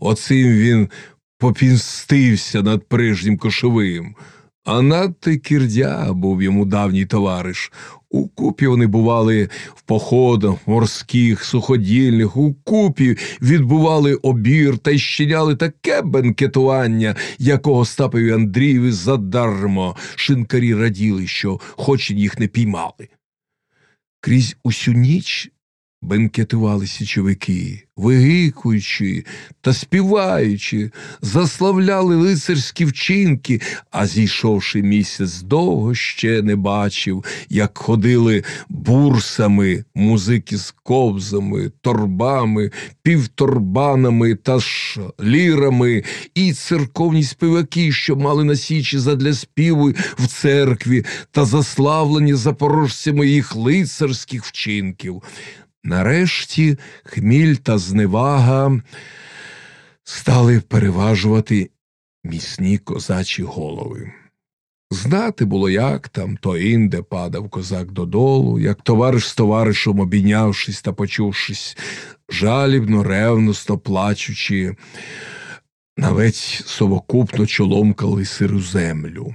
Оцим він попінстився над прежнім кошовим. А надто кірдя був йому давній товариш. У купі вони бували в походах морських, суходільних, у купі відбували обір та й щиняли таке бенкетування, якого Стапові Андрієві задармо. Шинкарі раділи, що хоч їх не піймали. Крізь усю ніч бенкетували січовики, вигикуючи та співаючи, заславляли лицарські вчинки, а зійшовши місяць довго ще не бачив, як ходили бурсами музики з ковзами, торбами, півторбанами та лірами, і церковні співаки, що мали на січі задля співу в церкві та заславлені запорожцями їх лицарських вчинків. Нарешті хміль та зневага стали переважувати міцні козачі голови. Знати було, як там то інде падав козак додолу, як товариш з товаришем, обійнявшись та почувшись, жалібно, ревностно плачучи, навіть совокупно чоломкали сиру землю.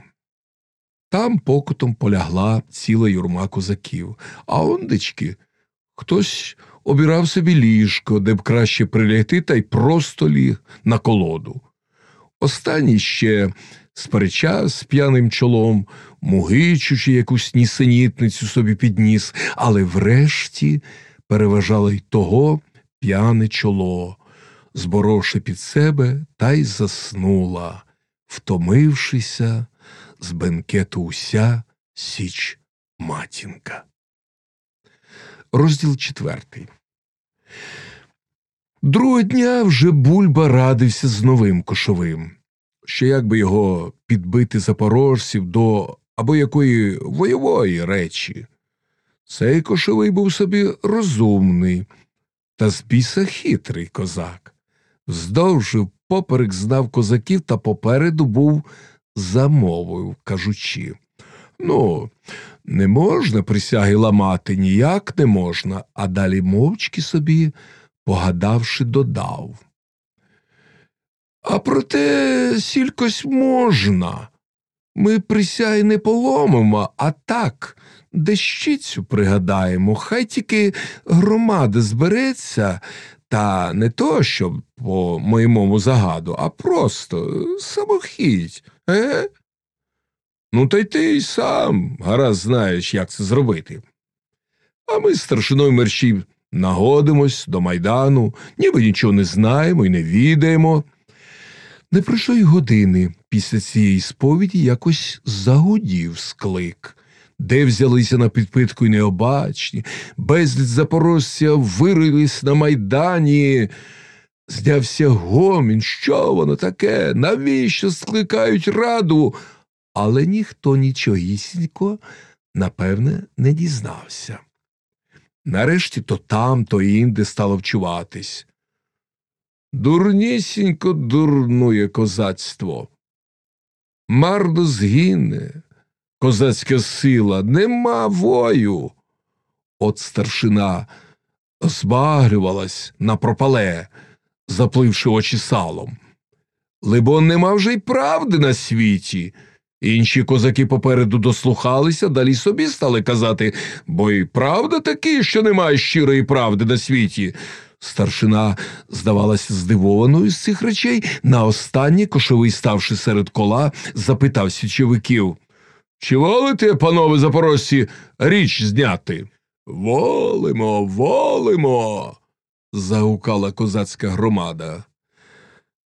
Там покутом полягла ціла юрма козаків, а ондечки хтось обірав собі ліжко, де б краще прилягти, та й просто ліг на колоду. Останній ще сперечав з п'яним чолом, мугичучи якусь нісенітницю собі підніс, але врешті переважало й того п'яне чоло, зборовши під себе, та й заснула, втомившися з бенкету уся січ матінка. Розділ четвертий. Другого дня вже бульба радився з новим кошовим, що як би його підбити запорожців до або якої воєвої речі. Цей кошовий був собі розумний та з біса хитрий козак. Вздовжив поперек знав козаків та попереду був замовив, кажучи Ну, не можна присяги ламати, ніяк не можна, а далі мовчки собі, погадавши, додав. А проте сількось можна. Ми присяги не поломимо, а так, дещицю пригадаємо, хай тільки громада збереться, та не то, щоб по моєму загаду, а просто самохідь, е? Ну, та й ти й сам гаразд знаєш, як це зробити. А ми з старшиною мерщів нагодимось до майдану, ніби нічого не знаємо і не відаємо. Не пройшло й години після цієї сповіді якось загудів склик, де взялися на підпитку й необачні, безліч запорожця вирились на майдані. Здявся гомін, що воно таке? Навіщо скликають раду? Але ніхто нічогісінько, напевне, не дізнався. Нарешті то там, то інде стало вчуватись. Дурнісінько дурнує козацтво. Марно згине, козацька сила, нема вою. От старшина збагрювалась на пропале, запливши очі салом. Либо нема вже й правди на світі. Інші козаки попереду дослухалися, далі собі стали казати, бо й правда таки, що немає щирої правди на світі. Старшина здавалася здивованою з цих речей. На останнє кошовий, ставши серед кола, запитав січовиків Чи волите, панове запорожці, річ зняти? Волимо, волимо. загукала козацька громада.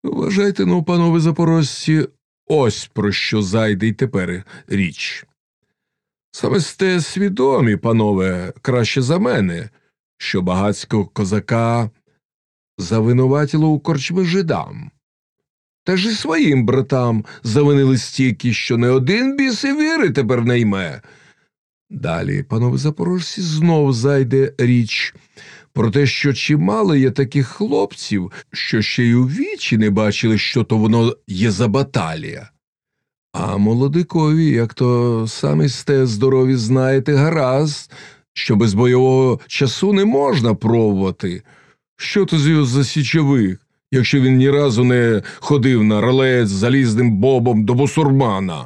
Вважайте ну, панове запорожці, Ось про що зайде й тепер річ. Саме сте свідомі, панове, краще за мене, що багацького козака завинуватіло у корчми жидам. Та ж і своїм братам завинили стільки, що не один біс і віри тепер не йме. Далі, панове запорожці, знов зайде річ про те, що чимало є таких хлопців, що ще й у вічі не бачили, що то воно є за баталія. А молодикові, як то самі сте здорові знаєте, гаразд, що без бойового часу не можна пробувати. Що то з його за січових, якщо він ні разу не ходив на ролет з залізним бобом до бусурмана.